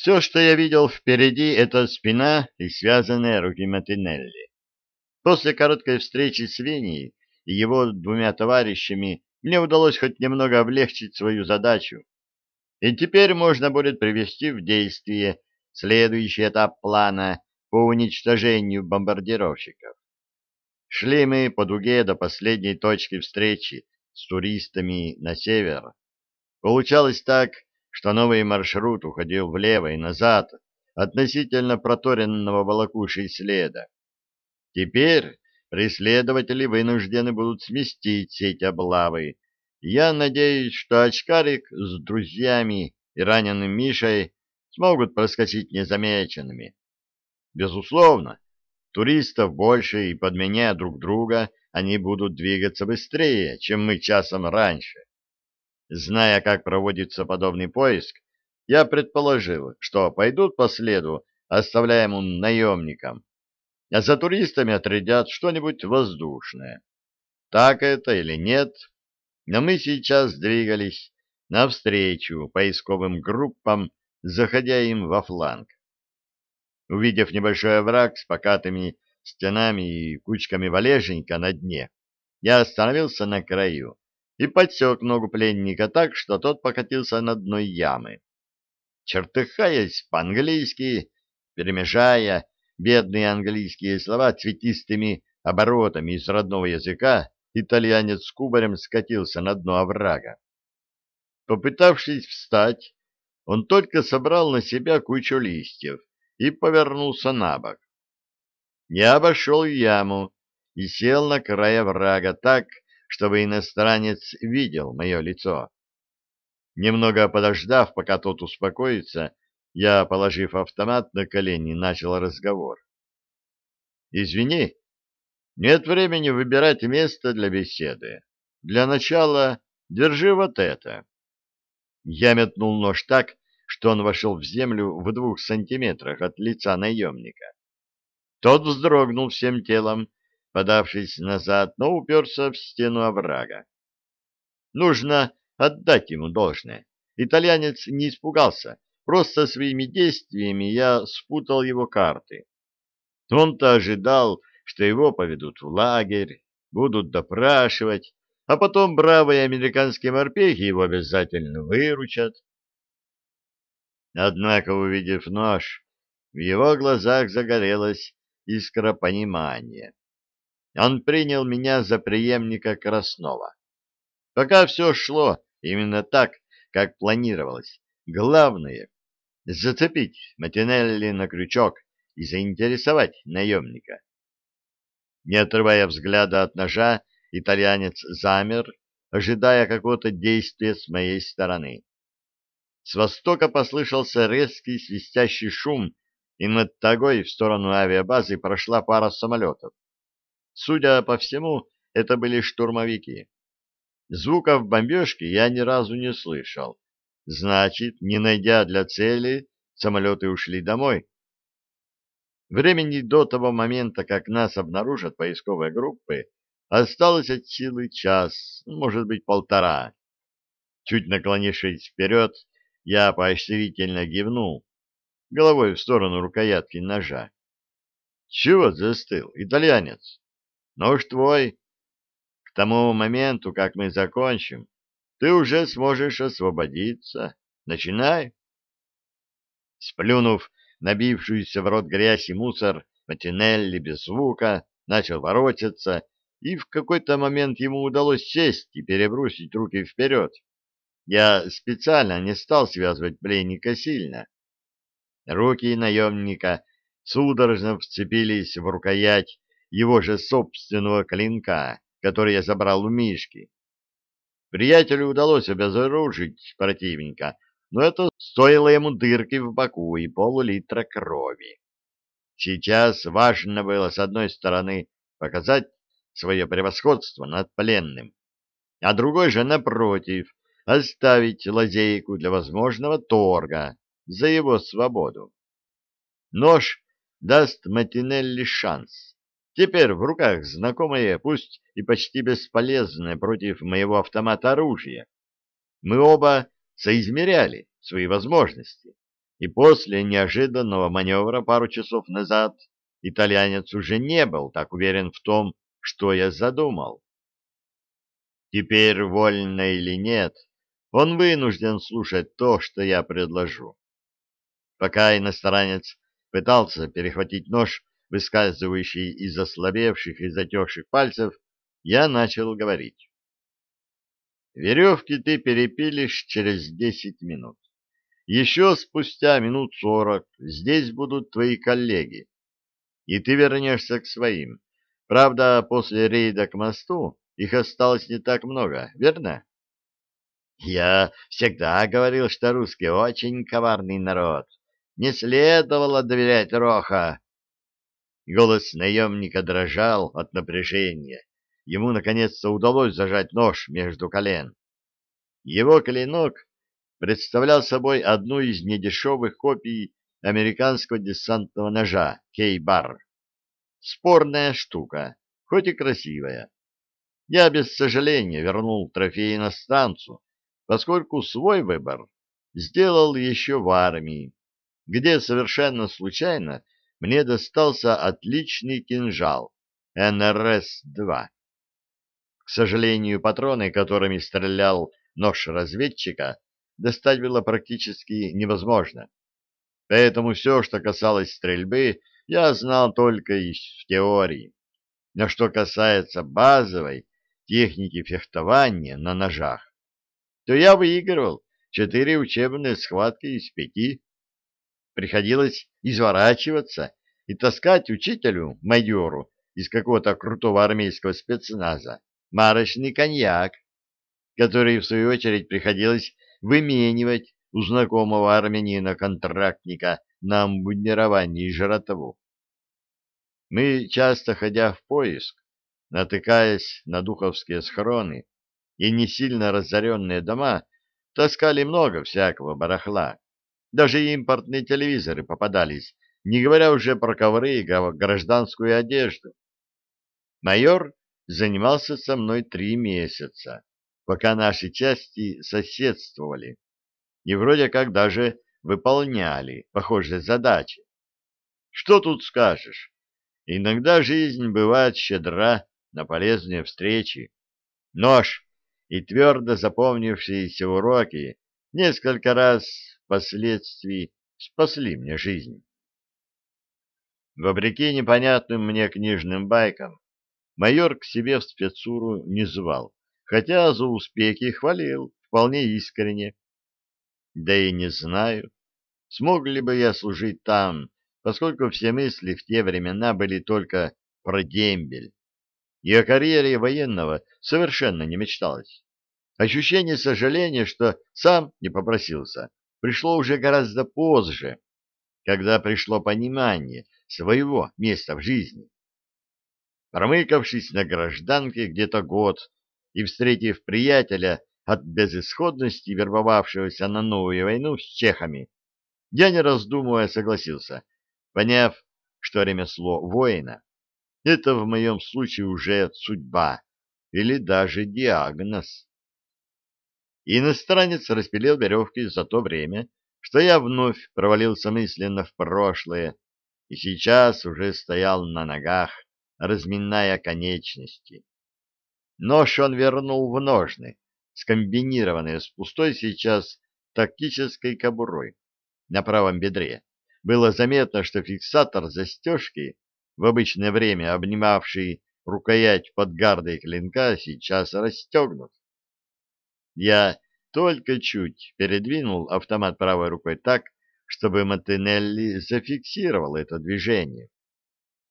Все, что я видел впереди, это спина и связанные руки Матинелли. После короткой встречи с Веней и его двумя товарищами мне удалось хоть немного облегчить свою задачу. И теперь можно будет привести в действие следующий этап плана по уничтожению бомбардировщиков. Шли мы по дуге до последней точки встречи с туристами на север. Получалось так, что новый маршрут уходил влево и назад относительно проторенного волокушей следа. Теперь преследователи вынуждены будут сместить сеть облавы. Я надеюсь, что очкарик с друзьями и раненым Мишей смогут проскочить незамеченными. Безусловно, туристов больше, и подменяя друг друга, они будут двигаться быстрее, чем мы часом раньше. Зная, как проводится подобный поиск, я предположил, что пойдут по следу, оставляемому наемникам, а за туристами отрядят что-нибудь воздушное. Так это или нет, но мы сейчас двигались навстречу поисковым группам, заходя им во фланг. Увидев небольшой овраг с покатыми стенами и кучками валежника на дне, я остановился на краю и подсек ногу пленника так, что тот покатился на дно ямы. Чертыхаясь по-английски, перемежая бедные английские слова цветистыми оборотами из родного языка, итальянец с кубарем скатился на дно оврага. Попытавшись встать, он только собрал на себя кучу листьев и повернулся на бок. Я обошел яму и сел на край оврага так, чтобы иностранец видел мое лицо. Немного подождав, пока тот успокоится, я, положив автомат на колени, начал разговор. «Извини, нет времени выбирать место для беседы. Для начала держи вот это». Я метнул нож так, что он вошел в землю в двух сантиметрах от лица наемника. Тот вздрогнул всем телом, подавшись назад, но уперся в стену оврага. Нужно отдать ему должное. Итальянец не испугался, просто своими действиями я спутал его карты. Он-то ожидал, что его поведут в лагерь, будут допрашивать, а потом бравые американские морпехи его обязательно выручат. Однако, увидев нож, в его глазах загорелась искра понимания. Он принял меня за преемника Краснова. Пока все шло именно так, как планировалось. Главное — зацепить Матинелли на крючок и заинтересовать наемника. Не отрывая взгляда от ножа, итальянец замер, ожидая какого-то действия с моей стороны. С востока послышался резкий свистящий шум, и над Тагой в сторону авиабазы прошла пара самолетов. Судя по всему, это были штурмовики. Звуков бомбежки я ни разу не слышал. Значит, не найдя для цели, самолеты ушли домой. Времени до того момента, как нас обнаружат поисковые группы, осталось от силы час, может быть, полтора. Чуть наклонившись вперед, я поощрительно гивнул головой в сторону рукоятки ножа. — Чего застыл, итальянец? Нож твой. К тому моменту, как мы закончим, ты уже сможешь освободиться. Начинай. Сплюнув набившуюся в рот грязь и мусор, Матинелли без звука начал воротиться, и в какой-то момент ему удалось сесть и перебросить руки вперед. Я специально не стал связывать пленника сильно. Руки наемника судорожно вцепились в рукоять его же собственного клинка, который я забрал у Мишки. Приятелю удалось обезоружить противника, но это стоило ему дырки в боку и полулитра крови. Сейчас важно было, с одной стороны, показать свое превосходство над пленным, а другой же, напротив, оставить лазейку для возможного торга за его свободу. Нож даст Матинелли шанс. Теперь в руках знакомое, пусть и почти бесполезное против моего автомата оружие. Мы оба соизмеряли свои возможности. и после неожиданного маневра пару часов назад итальянец уже не был так уверен в том, что я задумал. Теперь, вольно или нет, он вынужден слушать то, что я предложу. Пока иностранец пытался перехватить нож, выскальзывающий из ослабевших и затекших пальцев, я начал говорить. Веревки ты перепилишь через десять минут. Еще спустя минут сорок здесь будут твои коллеги, и ты вернешься к своим. Правда, после рейда к мосту их осталось не так много, верно? Я всегда говорил, что русские очень коварный народ. Не следовало доверять Роха. Голос наемника дрожал от напряжения. Ему, наконец-то, удалось зажать нож между колен. Его клинок представлял собой одну из недешевых копий американского десантного ножа Кей-Бар. Спорная штука, хоть и красивая. Я без сожаления вернул трофей на станцию, поскольку свой выбор сделал еще в армии, где совершенно случайно мне достался отличный кинжал НРС-2. К сожалению, патроны, которыми стрелял нож разведчика, достать было практически невозможно. Поэтому все, что касалось стрельбы, я знал только из теории. Но что касается базовой техники фехтования на ножах, то я выигрывал четыре учебные схватки из пяти. Приходилось изворачиваться и таскать учителю, майору, из какого-то крутого армейского спецназа, марочный коньяк, который, в свою очередь, приходилось выменивать у знакомого армянина-контрактника на амбудирование и жратву. Мы, часто ходя в поиск, натыкаясь на духовские схроны, и не сильно разоренные дома таскали много всякого барахла. Даже импортные телевизоры попадались, не говоря уже про ковры и гражданскую одежду. Майор занимался со мной три месяца, пока наши части соседствовали, и вроде как даже выполняли похожие задачи. Что тут скажешь? Иногда жизнь бывает щедра на полезные встречи. Нож и твердо запомнившиеся уроки несколько раз впоследствии спасли мне жизнь. Вопреки непонятным мне книжным байкам, майор к себе в спецуру не звал, хотя за успехи хвалил вполне искренне. Да и не знаю, смог ли бы я служить там, поскольку все мысли в те времена были только про дембель и о карьере военного совершенно не мечталось. Ощущение сожаления, что сам не попросился, пришло уже гораздо позже, когда пришло понимание своего места в жизни. Промыкавшись на гражданке где-то год и встретив приятеля от безысходности, вербовавшегося на новую войну с чехами, я, не раздумывая, согласился, поняв, что ремесло воина это в моем случае уже судьба или даже диагноз. Иностранец распилил веревки за то время, что я вновь провалился мысленно в прошлое и сейчас уже стоял на ногах, разминая конечности. Нож он вернул в ножны, скомбинированные с пустой сейчас тактической кобурой на правом бедре. Было заметно, что фиксатор застежки в обычное время обнимавший рукоять под гардой клинка, сейчас расстегнут. Я только чуть передвинул автомат правой рукой так, чтобы Матенелли зафиксировал это движение.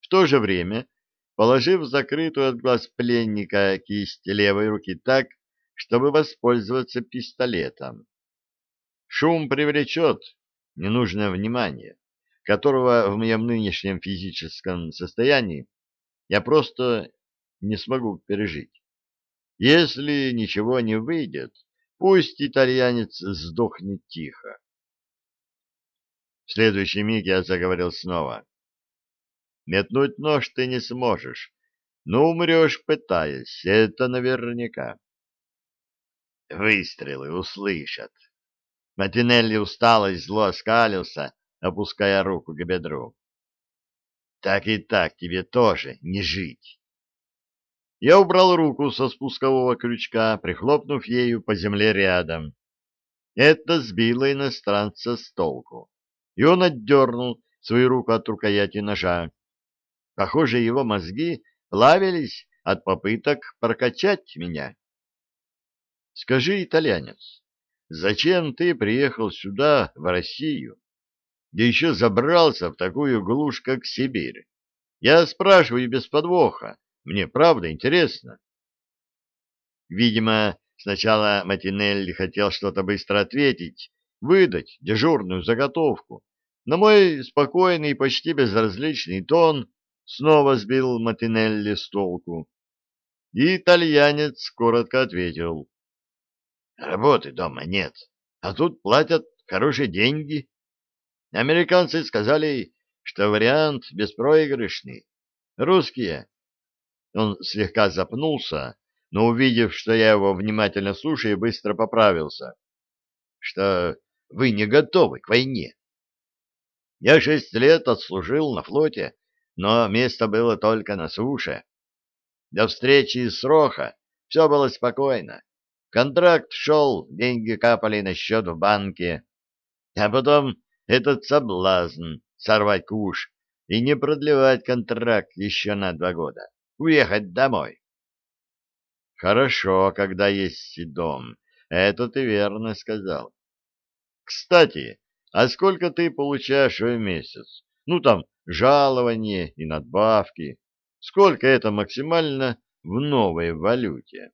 В то же время, положив закрытую от глаз пленника кисть левой руки так, чтобы воспользоваться пистолетом. Шум привлечет ненужное внимание которого в моем нынешнем физическом состоянии я просто не смогу пережить. Если ничего не выйдет, пусть итальянец сдохнет тихо. В следующий миг я заговорил снова. Метнуть нож ты не сможешь, но умрешь, пытаясь, это наверняка. Выстрелы услышат. Матинелли устало и зло оскалился, опуская руку к бедру. Так и так тебе тоже не жить. Я убрал руку со спускового крючка, прихлопнув ею по земле рядом. Это сбило иностранца с толку, и он отдернул свою руку от рукояти ножа. Похоже, его мозги плавились от попыток прокачать меня. Скажи, итальянец, зачем ты приехал сюда, в Россию, да еще забрался в такую глушь, как Сибирь? Я спрашиваю без подвоха, мне правда интересно. Видимо, сначала Матинелли хотел что-то быстро ответить, выдать дежурную заготовку, но мой спокойный и почти безразличный тон снова сбил Матинелли с толку. И итальянец коротко ответил. Работы дома нет, а тут платят хорошие деньги. Американцы сказали, что вариант беспроигрышный. Русские. Он слегка запнулся, но, увидев, что я его внимательно слушаю, быстро поправился. Что вы не готовы к войне. Я шесть лет отслужил на флоте, но место было только на суше. До встречи с Роха все было спокойно. Контракт шел, деньги капали на счет в банке. А потом этот соблазн сорвать куш и не продлевать контракт еще на два года. Уехать домой. Хорошо, когда есть дом. Это ты верно сказал. Кстати, а сколько ты получаешь в месяц? Ну, там, жалование и надбавки. Сколько это максимально в новой валюте?